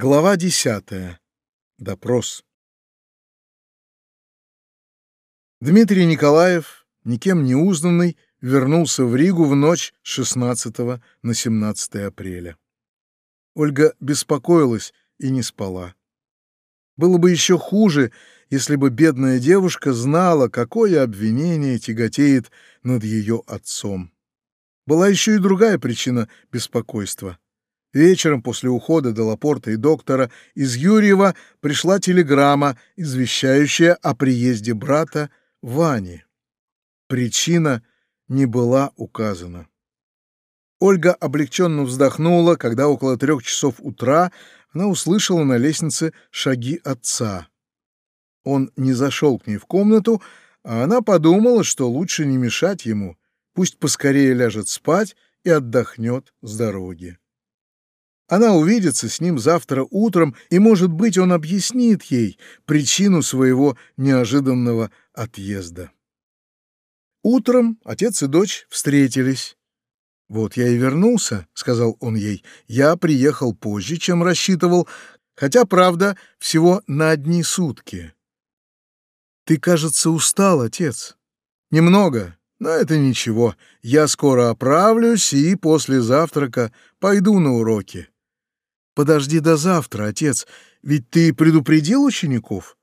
Глава десятая. Допрос. Дмитрий Николаев, никем не узнанный, вернулся в Ригу в ночь с 16 на 17 апреля. Ольга беспокоилась и не спала. Было бы еще хуже, если бы бедная девушка знала, какое обвинение тяготеет над ее отцом. Была еще и другая причина беспокойства. Вечером после ухода Делапорта и доктора из Юрьева пришла телеграмма, извещающая о приезде брата Вани. Причина не была указана. Ольга облегченно вздохнула, когда около трех часов утра она услышала на лестнице шаги отца. Он не зашел к ней в комнату, а она подумала, что лучше не мешать ему, пусть поскорее ляжет спать и отдохнет с дороги. Она увидится с ним завтра утром, и, может быть, он объяснит ей причину своего неожиданного отъезда. Утром отец и дочь встретились. «Вот я и вернулся», — сказал он ей. «Я приехал позже, чем рассчитывал, хотя, правда, всего на одни сутки». «Ты, кажется, устал, отец». «Немного, но это ничего. Я скоро оправлюсь и после завтрака пойду на уроки». Подожди до завтра, отец, ведь ты предупредил учеников?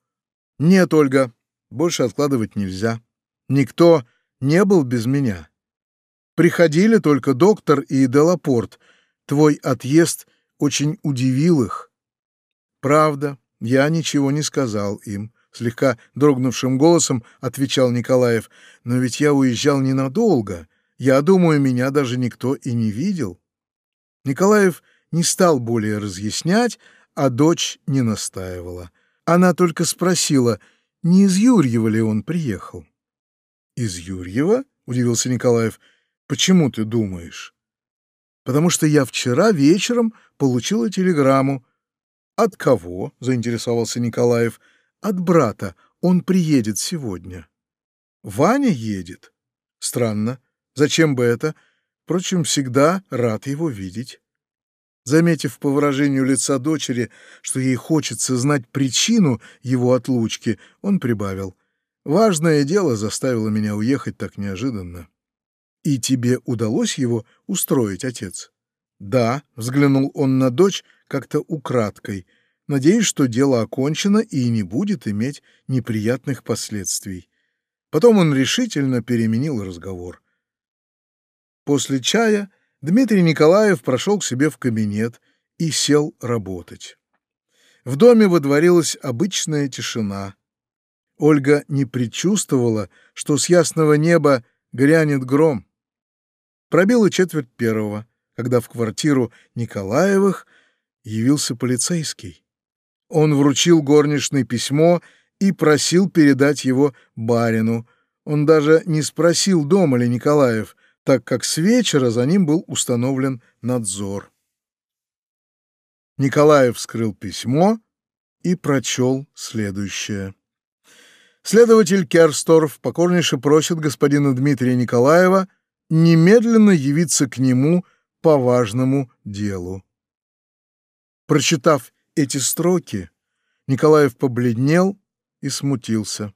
Нет, Ольга, больше откладывать нельзя. Никто не был без меня. Приходили только доктор и Делапорт. Твой отъезд очень удивил их. Правда, я ничего не сказал им. Слегка дрогнувшим голосом отвечал Николаев. Но ведь я уезжал ненадолго. Я думаю, меня даже никто и не видел. Николаев не стал более разъяснять, а дочь не настаивала. Она только спросила, не из Юрьева ли он приехал. «Из Юрьева?» — удивился Николаев. «Почему ты думаешь?» «Потому что я вчера вечером получила телеграмму». «От кого?» — заинтересовался Николаев. «От брата. Он приедет сегодня». «Ваня едет?» «Странно. Зачем бы это? Впрочем, всегда рад его видеть». Заметив по выражению лица дочери, что ей хочется знать причину его отлучки, он прибавил. «Важное дело заставило меня уехать так неожиданно». «И тебе удалось его устроить, отец?» «Да», — взглянул он на дочь как-то украдкой. «Надеюсь, что дело окончено и не будет иметь неприятных последствий». Потом он решительно переменил разговор. После чая Дмитрий Николаев прошел к себе в кабинет и сел работать. В доме водворилась обычная тишина. Ольга не предчувствовала, что с ясного неба грянет гром. Пробило четверть первого, когда в квартиру Николаевых явился полицейский. Он вручил горничной письмо и просил передать его барину. Он даже не спросил, дома ли Николаев, так как с вечера за ним был установлен надзор. Николаев вскрыл письмо и прочел следующее. Следователь Керсторф покорнейше просит господина Дмитрия Николаева немедленно явиться к нему по важному делу. Прочитав эти строки, Николаев побледнел и смутился.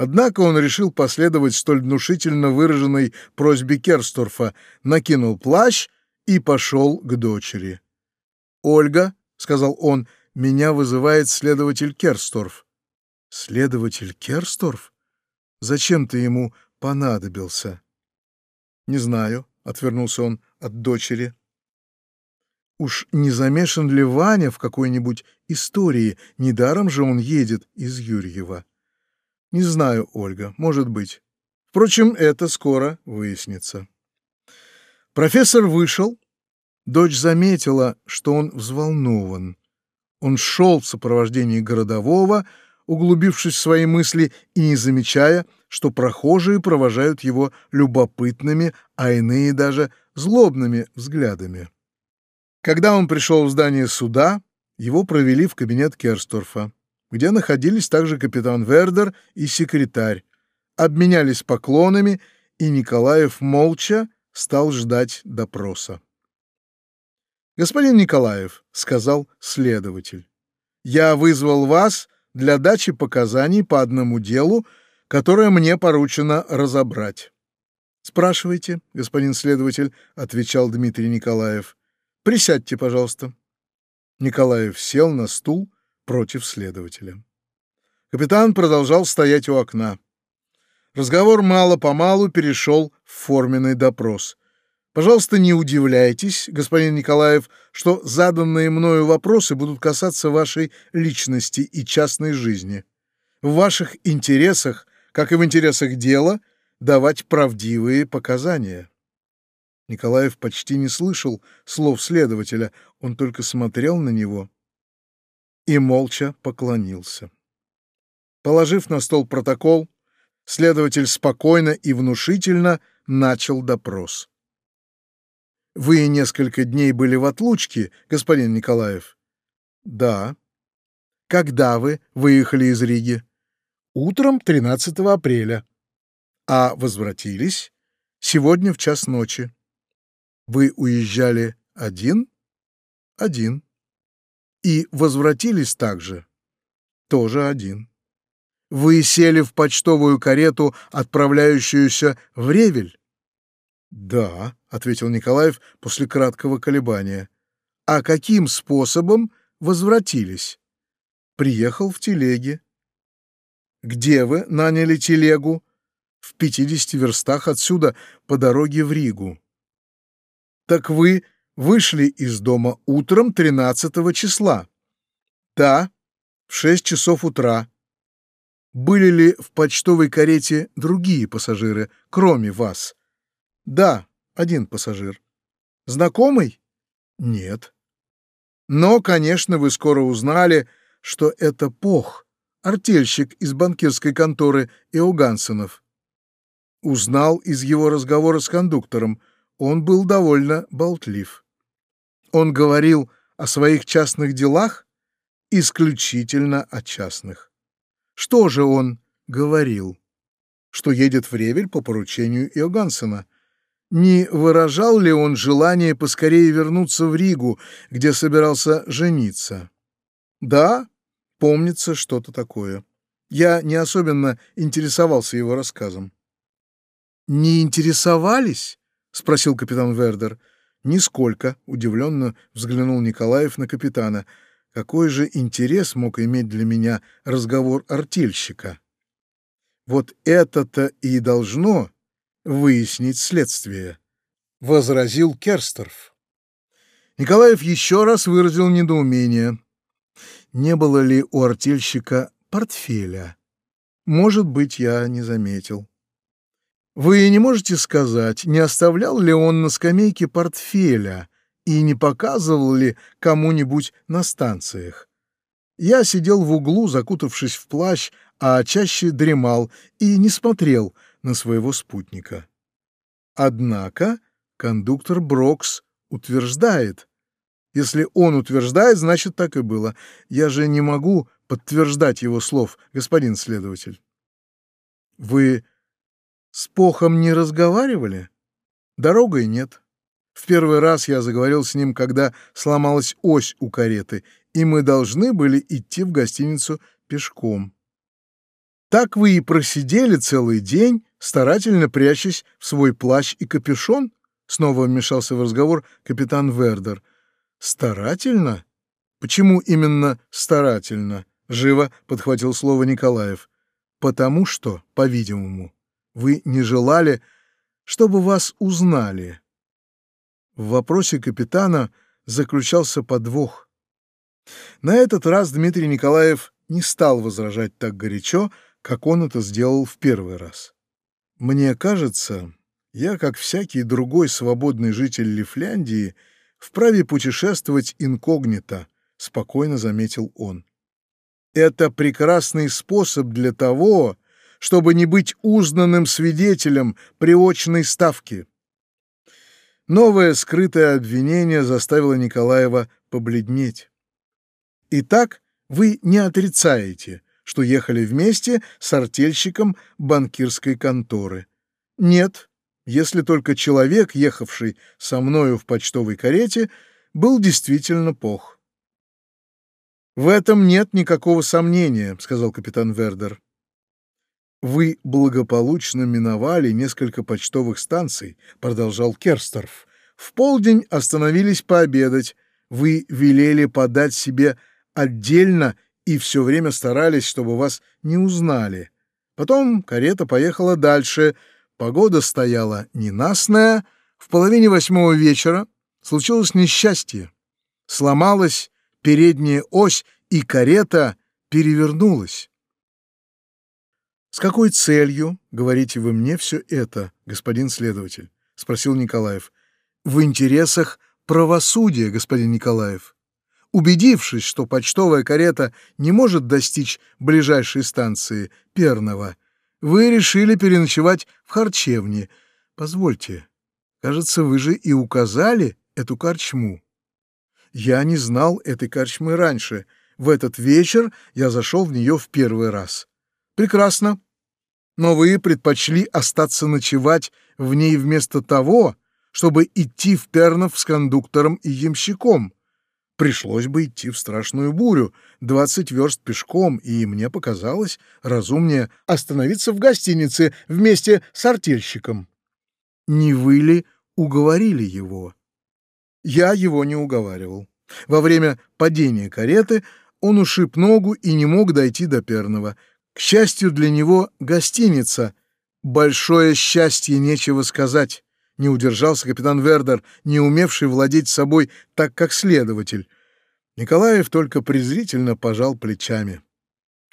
Однако он решил последовать столь внушительно выраженной просьбе Керсторфа, накинул плащ и пошел к дочери. «Ольга», — сказал он, — «меня вызывает следователь Керсторф». «Следователь Керсторф? Зачем ты ему понадобился?» «Не знаю», — отвернулся он от дочери. «Уж не замешан ли Ваня в какой-нибудь истории? Недаром же он едет из Юрьева». Не знаю, Ольга, может быть. Впрочем, это скоро выяснится. Профессор вышел. Дочь заметила, что он взволнован. Он шел в сопровождении городового, углубившись в свои мысли и не замечая, что прохожие провожают его любопытными, а иные даже злобными взглядами. Когда он пришел в здание суда, его провели в кабинет Керсторфа где находились также капитан Вердер и секретарь, обменялись поклонами, и Николаев молча стал ждать допроса. «Господин Николаев», — сказал следователь, — «я вызвал вас для дачи показаний по одному делу, которое мне поручено разобрать». «Спрашивайте, господин следователь», — отвечал Дмитрий Николаев. «Присядьте, пожалуйста». Николаев сел на стул против следователя. Капитан продолжал стоять у окна. Разговор мало-помалу перешел в форменный допрос. Пожалуйста, не удивляйтесь, господин Николаев, что заданные мною вопросы будут касаться вашей личности и частной жизни. В ваших интересах, как и в интересах дела, давать правдивые показания. Николаев почти не слышал слов следователя, он только смотрел на него и молча поклонился. Положив на стол протокол, следователь спокойно и внушительно начал допрос. Вы несколько дней были в отлучке, господин Николаев? Да. Когда вы выехали из Риги? Утром 13 апреля. А возвратились? Сегодня в час ночи. Вы уезжали один? Один. И возвратились также? Тоже один. Вы сели в почтовую карету, отправляющуюся в Ревель? Да, ответил Николаев после краткого колебания. А каким способом возвратились? Приехал в телеге. Где вы наняли телегу? В пятидесяти верстах отсюда по дороге в Ригу. Так вы вышли из дома утром тринадцатого числа? Да, в шесть часов утра. Были ли в почтовой карете другие пассажиры, кроме вас? Да, один пассажир. Знакомый? Нет. Но, конечно, вы скоро узнали, что это Пох, артельщик из банкирской конторы Иогансенов. Узнал из его разговора с кондуктором. Он был довольно болтлив. Он говорил о своих частных делах, исключительно о частных. Что же он говорил? Что едет в Ревель по поручению Иогансена — не выражал ли он желание поскорее вернуться в Ригу, где собирался жениться? Да, помнится что-то такое. Я не особенно интересовался его рассказом. «Не интересовались?» — спросил капитан Вердер. «Нисколько», — удивленно взглянул Николаев на капитана. «Какой же интерес мог иметь для меня разговор артельщика?» «Вот это-то и должно выяснить следствие, — возразил Керстерф. Николаев еще раз выразил недоумение. Не было ли у артельщика портфеля? Может быть, я не заметил. Вы не можете сказать, не оставлял ли он на скамейке портфеля и не показывал ли кому-нибудь на станциях? Я сидел в углу, закутавшись в плащ, а чаще дремал и не смотрел на своего спутника. Однако кондуктор Брокс утверждает. Если он утверждает, значит, так и было. Я же не могу подтверждать его слов, господин следователь. Вы с Похом не разговаривали? Дорогой нет. В первый раз я заговорил с ним, когда сломалась ось у кареты, и мы должны были идти в гостиницу пешком. Так вы и просидели целый день, старательно прячась в свой плащ и капюшон? Снова вмешался в разговор капитан Вердер. Старательно? Почему именно старательно? Живо подхватил слово Николаев. Потому что, по-видимому, вы не желали, чтобы вас узнали. В вопросе капитана заключался подвох. На этот раз Дмитрий Николаев не стал возражать так горячо, как он это сделал в первый раз. Мне кажется, я, как всякий другой свободный житель Лифляндии, вправе путешествовать инкогнито, спокойно заметил он. Это прекрасный способ для того, чтобы не быть узнанным свидетелем при очной ставке. Новое скрытое обвинение заставило Николаева побледнеть. Итак, вы не отрицаете, что ехали вместе с артельщиком банкирской конторы. Нет, если только человек, ехавший со мною в почтовой карете, был действительно Пох. «В этом нет никакого сомнения», — сказал капитан Вердер. «Вы благополучно миновали несколько почтовых станций», — продолжал Керсторф. «В полдень остановились пообедать. Вы велели подать себе отдельно и все время старались, чтобы вас не узнали. Потом карета поехала дальше. Погода стояла ненастная. В половине восьмого вечера случилось несчастье. Сломалась передняя ось, и карета перевернулась. «С какой целью, говорите вы мне все это, господин следователь?» — спросил Николаев. «В интересах правосудия, господин Николаев. Убедившись, что почтовая карета не может достичь ближайшей станции Перного, вы решили переночевать в харчевне. Позвольте, кажется, вы же и указали эту корчму». Я не знал этой корчмы раньше. В этот вечер я зашел в нее в первый раз. Прекрасно. Но вы предпочли остаться ночевать в ней вместо того, чтобы идти в Пернов с кондуктором и ямщиком. Пришлось бы идти в страшную бурю, двадцать верст пешком, и мне показалось разумнее остановиться в гостинице вместе с артельщиком. Не вы ли уговорили его? Я его не уговаривал. Во время падения кареты он ушиб ногу и не мог дойти до Перного. К счастью для него, гостиница. Большое счастье, нечего сказать. Не удержался капитан Вердер, не умевший владеть собой так, как следователь. Николаев только презрительно пожал плечами.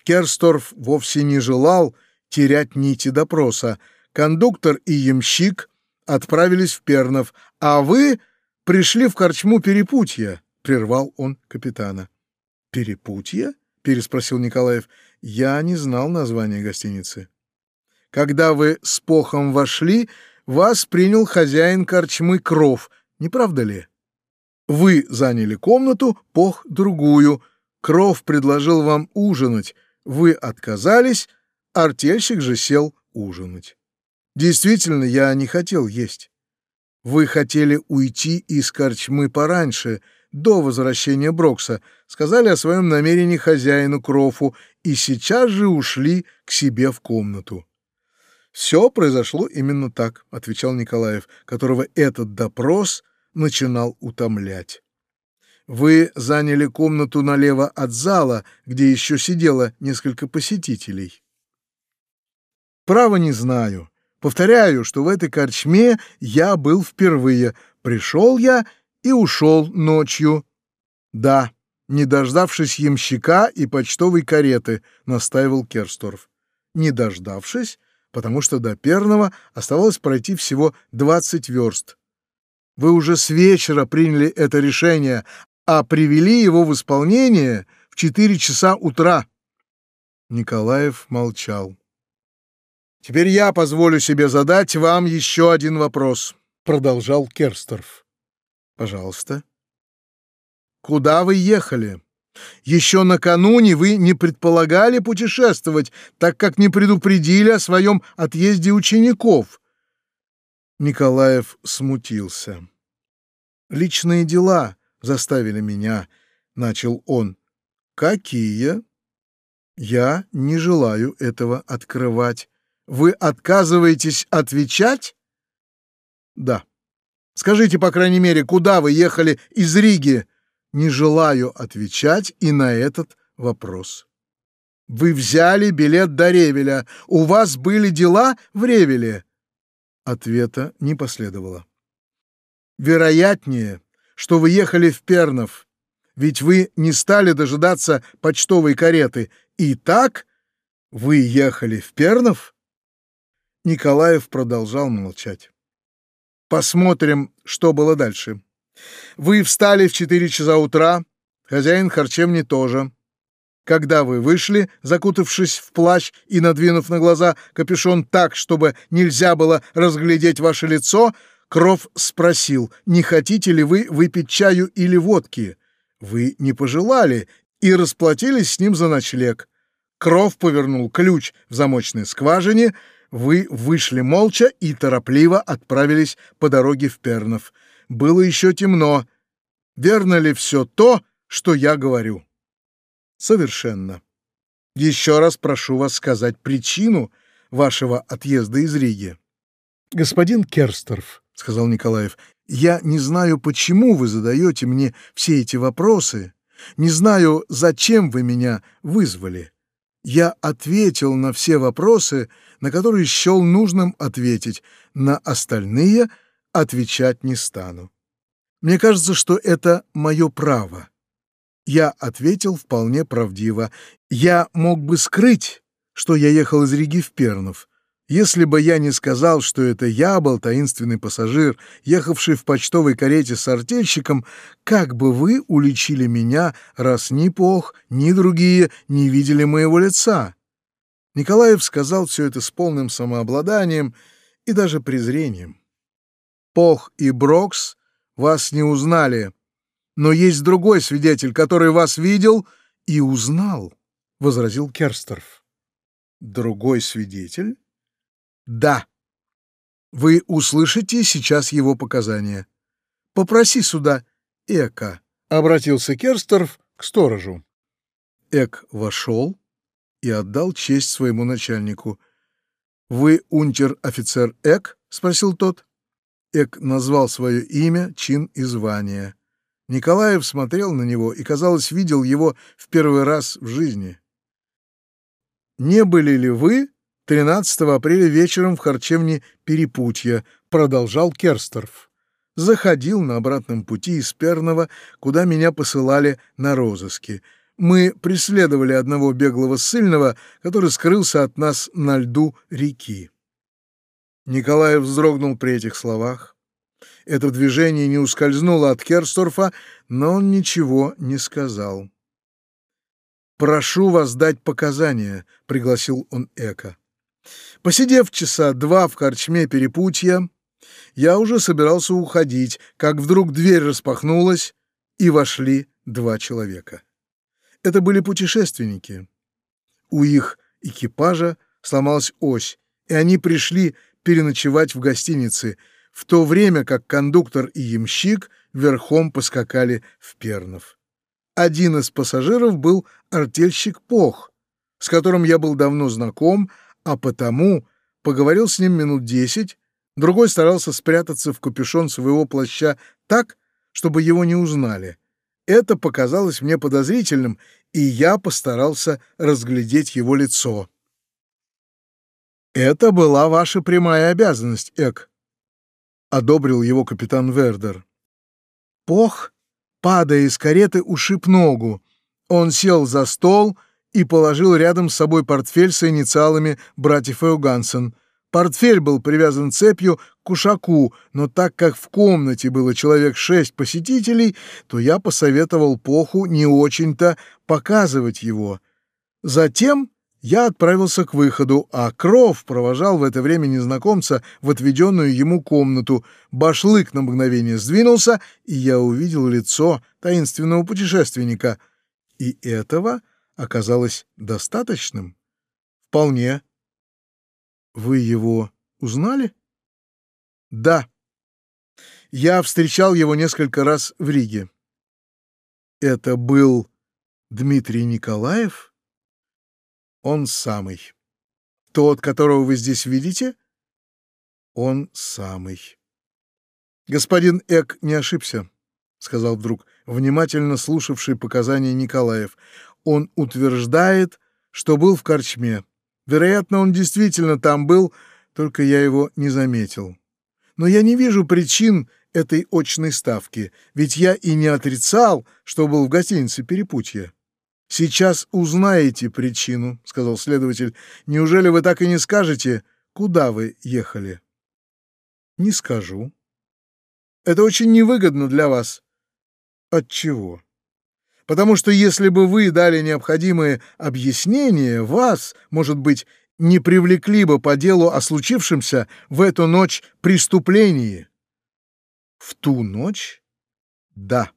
Керсторф вовсе не желал терять нити допроса. Кондуктор и ямщик отправились в Пернов, а вы пришли в корчму Перепутья, — прервал он капитана. — Перепутья? — переспросил Николаев. — Я не знал названия гостиницы. Когда вы с Похом вошли, вас принял хозяин корчмы Кров, не правда ли? Вы заняли комнату, Пох — другую. Кров предложил вам ужинать. Вы отказались, артельщик же сел ужинать. Действительно, я не хотел есть. Вы хотели уйти из корчмы пораньше, до возвращения Брокса, сказали о своем намерении хозяину Крофу и сейчас же ушли к себе в комнату. «Все произошло именно так», — отвечал Николаев, которого этот допрос начинал утомлять. «Вы заняли комнату налево от зала, где еще сидело несколько посетителей». «Право не знаю. Повторяю, что в этой корчме я был впервые. Пришел я и ушел ночью. Да, не дождавшись ямщика и почтовой кареты, настаивал Керсторф. Не дождавшись, потому что до Перного оставалось пройти всего двадцать верст. Вы уже с вечера приняли это решение, а привели его в исполнение в четыре часа утра. Николаев молчал. «Теперь я позволю себе задать вам еще один вопрос», — продолжал Керсторф. «Пожалуйста». «Куда вы ехали? Еще накануне вы не предполагали путешествовать, так как не предупредили о своем отъезде учеников». Николаев смутился. «Личные дела заставили меня», — начал он. «Какие?» «Я не желаю этого открывать». Вы отказываетесь отвечать? Да. Скажите, по крайней мере, куда вы ехали из Риги? Не желаю отвечать и на этот вопрос. Вы взяли билет до Ревеля. У вас были дела в Ревеле? Ответа не последовало. Вероятнее, что вы ехали в Пернов, ведь вы не стали дожидаться почтовой кареты. И так вы ехали в Пернов? Николаев продолжал молчать. Посмотрим, что было дальше. Вы встали в четыре часа утра, хозяин харчевни тоже. Когда вы вышли, закутавшись в плащ и надвинув на глаза капюшон так, чтобы нельзя было разглядеть ваше лицо, Кров спросил, не хотите ли вы выпить чаю или водки. Вы не пожелали и расплатились с ним за ночлег. Кров повернул ключ в замочной скважине — вы вышли молча и торопливо отправились по дороге в Пернов. Было еще темно. верно ли все то, что я говорю? Совершенно. Еще раз прошу вас сказать причину вашего отъезда из Риги. Господин Керсторф, — сказал Николаев, — я не знаю, почему вы задаете мне все эти вопросы, не знаю, зачем вы меня вызвали. Я ответил на все вопросы, на которые счел нужным ответить, на остальные отвечать не стану. Мне кажется, что это мое право. Я ответил вполне правдиво. Я мог бы скрыть, что я ехал из Риги в Пернов, если бы я не сказал, что это я был таинственный пассажир, ехавший в почтовой карете с артельщиком, как бы вы уличили меня, раз ни Пох, ни другие не видели моего лица? Николаев сказал все это с полным самообладанием и даже презрением. Пох и Брокс вас не узнали, но есть другой свидетель, который вас видел и узнал, — возразил Керстерф. Другой свидетель? Да. Вы услышите сейчас его показания. Попроси сюда Эка, — обратился Керстерф к сторожу. Эк вошел и отдал честь своему начальнику. «Вы унтер-офицер Эк?» — спросил тот. Эк назвал свое имя, чин и звание. Николаев смотрел на него и, казалось, видел его в первый раз в жизни. «Не были ли вы 13 апреля вечером в харчевне «Перепутье», — продолжал Керсторф. «Заходил на обратном пути из Перного, куда меня посылали на розыски. Мы преследовали одного беглого ссыльного, который скрылся от нас на льду реки». Николаев вздрогнул при этих словах. Это движение не ускользнуло от Керсторфа, но он ничего не сказал. «Прошу вас дать показания», — пригласил он Эка. Посидев часа два в корчме перепутья, я уже собирался уходить, как вдруг дверь распахнулась, и вошли два человека. Это были путешественники. У их экипажа сломалась ось, и они пришли переночевать в гостинице, в то время как кондуктор и ямщик верхом поскакали в Пернов. Один из пассажиров был артельщик Пох, с которым я был давно знаком, а потому поговорил с ним минут десять, другой старался спрятаться в капюшон своего плаща так, чтобы его не узнали. Это показалось мне подозрительным, и я постарался разглядеть его лицо. «Это была ваша прямая обязанность, Эк», — одобрил его капитан Вердер. Пох, падая из кареты, ушиб ногу. Он сел за стол и положил рядом с собой портфель с инициалами братьев Эугансен. Портфель был привязан цепью к кушаку, но так как в комнате было человек шесть посетителей, то я посоветовал Поху не очень-то показывать его. Затем я отправился к выходу, а Кров провожал в это время незнакомца в отведенную ему комнату. Башлык на мгновение сдвинулся, и я увидел лицо таинственного путешественника. И этого оказалось достаточным? Вполне. Вы его узнали? Да. Я встречал его несколько раз в Риге. Это был Дмитрий Николаев? Он самый. Тот, которого вы здесь видите? Он самый. Господин Эк не ошибся, сказал вдруг внимательно слушавший показания Николаев. Он утверждает, что был в корчме. Вероятно, он действительно там был, только я его не заметил. Но я не вижу причин этой очной ставки, ведь я и не отрицал, что был в гостинице «Перепутье». «Сейчас узнаете причину», — сказал следователь. «Неужели вы так и не скажете, куда вы ехали?» «Не скажу». «Это очень невыгодно для вас». «Отчего?» «Потому что если бы вы дали необходимые объяснения, вас, может быть, не привлекли бы по делу о случившемся в эту ночь преступлении». «В ту ночь?» «Да».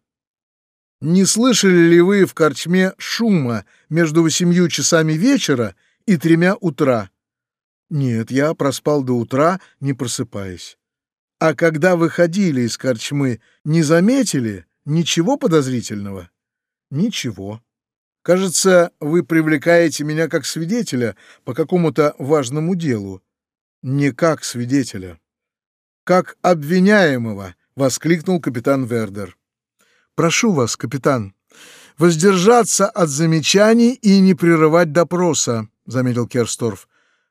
Не слышали ли вы в корчме шума между восемью часами вечера и тремя утра? Нет, я проспал до утра, не просыпаясь. А когда выходили из корчмы, не заметили, Ничего подозрительного? Ничего. Кажется, вы привлекаете меня как свидетеля по какому-то важному делу. Не как свидетеля. Как обвиняемого, воскликнул капитан Вердер. Прошу вас, капитан, воздержаться от замечаний и не прерывать допроса, заметил Керсторф.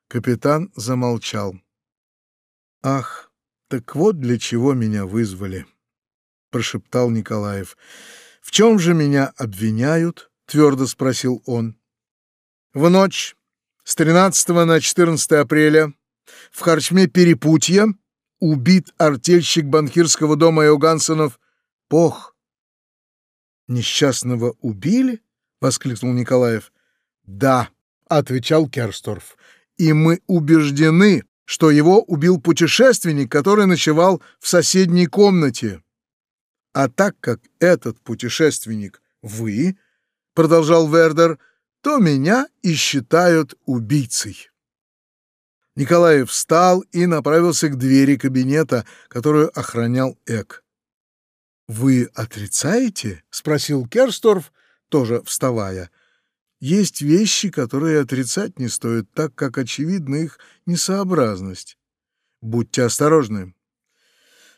Капитан замолчал. Ах, так вот для чего меня вызвали, прошептал Николаев. В чем же меня обвиняют? твердо спросил он. В ночь с 13 на 14 апреля в харчме Перепутья убит артельщик банкирского дома Иогансонов Пох. Несчастного убили? воскликнул Николаев. Да, отвечал Керсторф. И мы убеждены, что его убил путешественник, который ночевал в соседней комнате. А так как этот путешественник вы, продолжал Вердер, то меня и считают убийцей. Николаев встал и направился к двери кабинета, которую охранял Эк. «Вы отрицаете?» — спросил Керсторф, тоже вставая. «Есть вещи, которые отрицать не стоит, так как очевидна их несообразность. Будьте осторожны.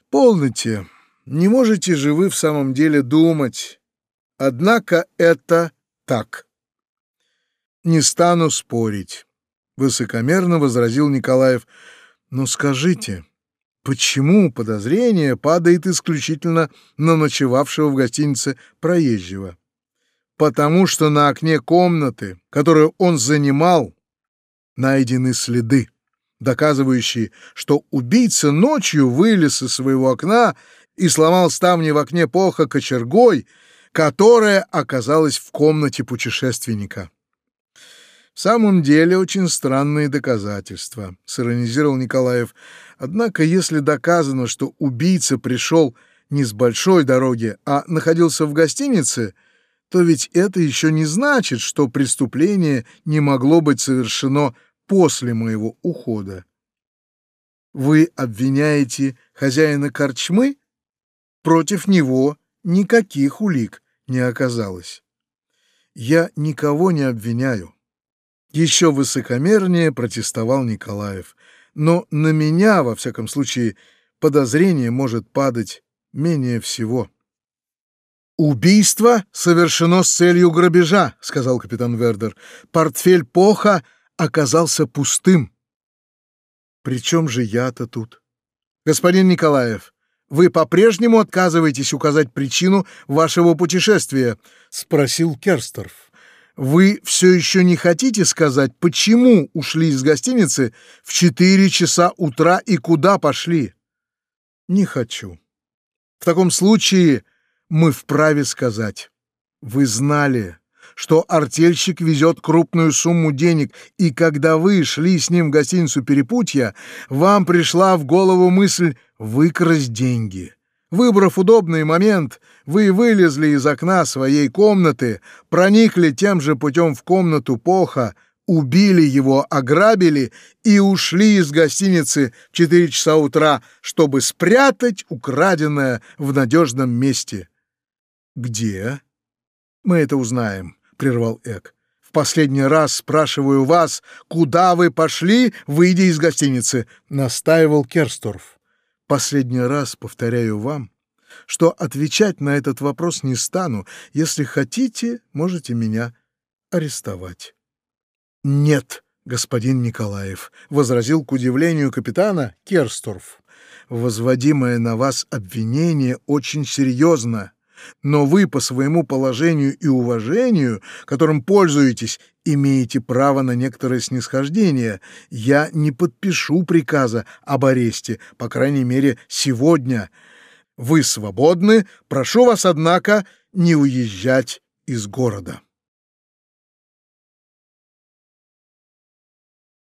Полноте. Не можете же вы в самом деле думать. Однако это так. Не стану спорить высокомерно возразил Николаев. Но скажите, почему подозрение падает исключительно на ночевавшего в гостинице проезжего? Потому что на окне комнаты, которую он занимал, найдены следы, доказывающие, что убийца ночью вылез из своего окна и сломал ставни в окне поха кочергой, которая оказалась в комнате путешественника. В самом деле очень странные доказательства, сиронизировал Николаев. Однако, если доказано, что убийца пришел не с большой дороги, а находился в гостинице, то ведь это еще не значит, что преступление не могло быть совершено после моего ухода. Вы обвиняете хозяина корчмы? Против него никаких улик не оказалось. Я никого не обвиняю. Еще высокомернее протестовал Николаев. Но на меня, во всяком случае, подозрение может падать менее всего. «Убийство совершено с целью грабежа», — сказал капитан Вердер. «Портфель Поха оказался пустым». «При чем же я-то тут?» «Господин Николаев, вы по-прежнему отказываетесь указать причину вашего путешествия?» — спросил Керсторф. Вы все еще не хотите сказать, почему ушли из гостиницы в четыре часа утра и куда пошли? Не хочу. В таком случае мы вправе сказать. Вы знали, что артельщик везет крупную сумму денег, и когда вы шли с ним в гостиницу Перепутья, вам пришла в голову мысль выкрасть деньги. Выбрав удобный момент, вы вылезли из окна своей комнаты, проникли тем же путем в комнату Поха, убили его, ограбили и ушли из гостиницы в 4 часа утра, чтобы спрятать украденное в надежном месте. «Где?» «Мы это узнаем», — прервал Эк. «В последний раз спрашиваю вас, куда вы пошли, выйдя из гостиницы?» — настаивал Керсторф. Последний раз повторяю вам, что отвечать на этот вопрос не стану. Если хотите, можете меня арестовать. Нет, господин Николаев, возразил к удивлению капитана Керсторф. Возводимое на вас обвинение очень серьезно но вы по своему положению и уважению, которым пользуетесь, имеете право на некоторое снисхождение. Я не подпишу приказа об аресте, по крайней мере, сегодня. Вы свободны, прошу вас, однако, не уезжать из города.